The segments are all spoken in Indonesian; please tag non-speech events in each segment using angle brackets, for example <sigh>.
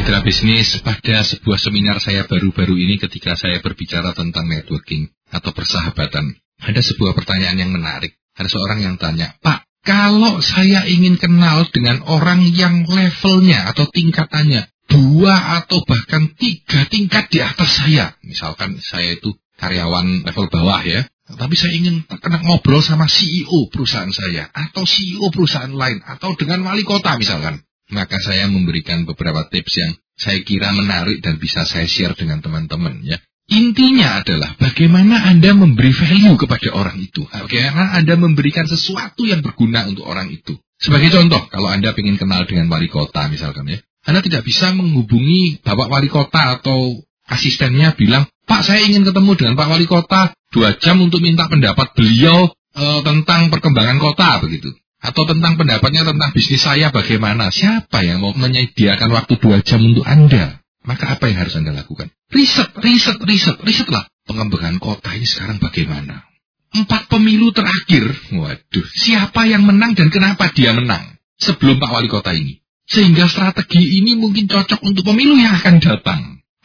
Mitra bisnis, pada sebuah seminar saya baru-baru ini ketika saya berbicara tentang networking atau persahabatan, ada sebuah pertanyaan yang menarik. Ada seorang yang tanya, Pak, kalau saya ingin kenal dengan orang yang levelnya atau tingkatannya dua atau bahkan tiga tingkat di atas saya, misalkan saya itu karyawan level bawah ya, tapi saya ingin kena ngobrol sama CEO perusahaan saya, atau CEO perusahaan lain, atau dengan wali kota misalkan maka saya memberikan beberapa tips yang saya kira menarik dan bisa saya share dengan teman-teman ya. Intinya adalah bagaimana Anda memberi value kepada orang itu. Bagaimana Anda memberikan sesuatu yang berguna untuk orang itu. Sebagai contoh, kalau Anda ingin kenal dengan wali kota misalkan ya. Anda tidak bisa menghubungi Bapak Wali Kota atau asistennya bilang, Pak saya ingin ketemu dengan Pak Wali Kota dua jam untuk minta pendapat beliau e, tentang perkembangan kota begitu atau tentang pendapatnya tentang bisnis saya bagaimana. Siapa yang mau menyediakan waktu dua jam untuk Anda? Maka apa yang harus Anda lakukan? Riset, riset, riset, risetlah. Pengembangan kota ini sekarang bagaimana? Empat pemilu terakhir, waduh, siapa yang menang dan kenapa dia menang? Sebelum Pak Wali Kota ini. Sehingga strategi ini mungkin cocok untuk pemilu yang akan datang.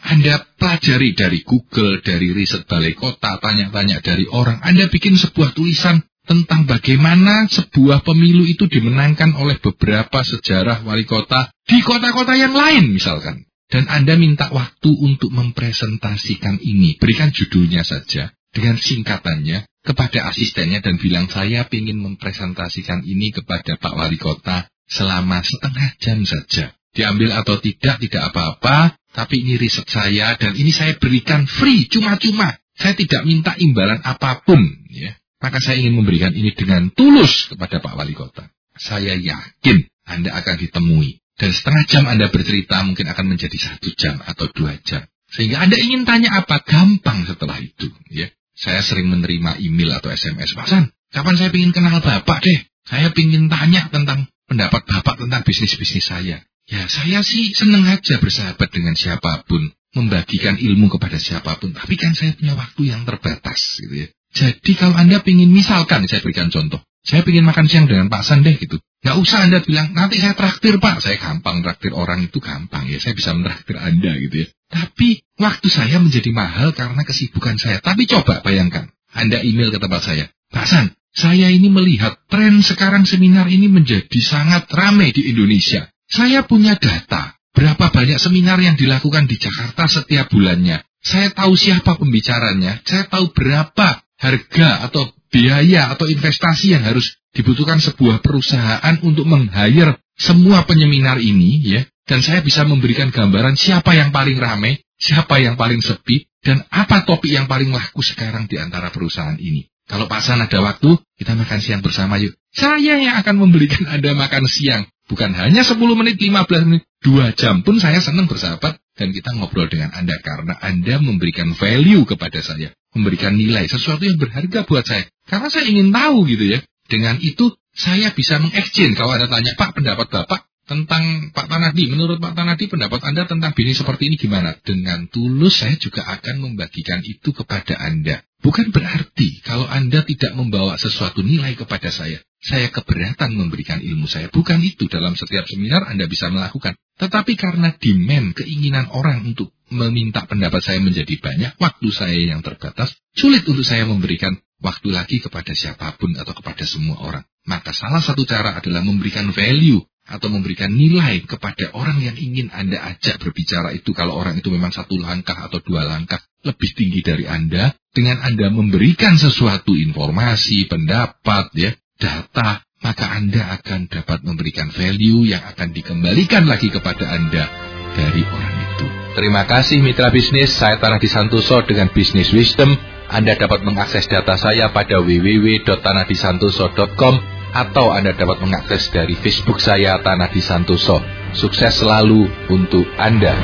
Anda pelajari dari Google, dari riset balai kota, tanya-tanya dari orang. Anda bikin sebuah tulisan tentang bagaimana sebuah pemilu itu dimenangkan oleh beberapa sejarah wali kota di kota-kota yang lain misalkan. Dan Anda minta waktu untuk mempresentasikan ini. Berikan judulnya saja dengan singkatannya kepada asistennya dan bilang saya ingin mempresentasikan ini kepada Pak Wali Kota selama setengah jam saja. Diambil atau tidak, tidak apa-apa, tapi ini riset saya dan ini saya berikan free, cuma-cuma. Saya tidak minta imbalan apa pun. ya maka saya ingin memberikan ini dengan tulus kepada Pak Wali Kota. Saya yakin Anda akan ditemui. Dan setengah jam Anda bercerita mungkin akan menjadi satu jam atau dua jam. Sehingga Anda ingin tanya apa, gampang setelah itu. ya. Saya sering menerima email atau SMS. Pak San, kapan saya ingin kenal Bapak deh? Saya ingin tanya tentang pendapat Bapak tentang bisnis-bisnis saya. Ya, saya sih senang aja bersahabat dengan siapa pun. Membagikan ilmu kepada siapa pun. Tapi kan saya punya waktu yang terbatas. gitu ya. Jadi kalau Anda ingin misalkan, saya berikan contoh. Saya ingin makan siang dengan Pak Sandeh gitu. Nggak usah Anda bilang, nanti saya traktir Pak. Saya gampang traktir orang itu gampang ya. Saya bisa menraktir Anda gitu ya. Tapi waktu saya menjadi mahal karena kesibukan saya. Tapi coba bayangkan. Anda email ke tempat saya. Pak San, saya ini melihat tren sekarang seminar ini menjadi sangat ramai di Indonesia. Saya punya data. Berapa banyak seminar yang dilakukan di Jakarta setiap bulannya. Saya tahu siapa pembicaranya. Saya tahu berapa harga atau biaya atau investasi yang harus dibutuhkan sebuah perusahaan untuk meng-hire semua penyeminar ini ya dan saya bisa memberikan gambaran siapa yang paling ramai, siapa yang paling sepi dan apa topik yang paling laku sekarang di antara perusahaan ini. Kalau Pak San ada waktu, kita makan siang bersama yuk. Saya yang akan memberikan <laughs> Anda makan siang. Bukan hanya 10 menit, 15 menit, 2 jam pun saya senang bersahabat dan kita ngobrol dengan Anda karena Anda memberikan value kepada saya memberikan nilai, sesuatu yang berharga buat saya. Karena saya ingin tahu gitu ya. Dengan itu saya bisa mengexchange. Kalau ada tanya, Pak pendapat Bapak tentang Pak Tanadi, menurut Pak Tanadi pendapat Anda tentang bisnis seperti ini gimana? Dengan tulus saya juga akan membagikan itu kepada Anda. Bukan berarti kalau Anda tidak membawa sesuatu nilai kepada saya, saya keberatan memberikan ilmu saya. Bukan itu dalam setiap seminar Anda bisa melakukan. Tetapi karena demand, keinginan orang untuk meminta pendapat saya menjadi banyak, waktu saya yang terbatas, sulit untuk saya memberikan waktu lagi kepada siapa pun atau kepada semua orang. Maka salah satu cara adalah memberikan value atau memberikan nilai kepada orang yang ingin Anda ajak berbicara itu kalau orang itu memang satu langkah atau dua langkah lebih tinggi dari Anda dengan Anda memberikan sesuatu informasi, pendapat, ya, data, maka Anda akan dapat memberikan value yang akan dikembalikan lagi kepada Anda dari orang itu. Terima kasih mitra bisnis, saya Tanah Disantoso dengan Business Wisdom. Anda dapat mengakses data saya pada www.tanahdisantoso.com atau Anda dapat mengakses dari Facebook saya Tanah Disantoso. Sukses selalu untuk Anda.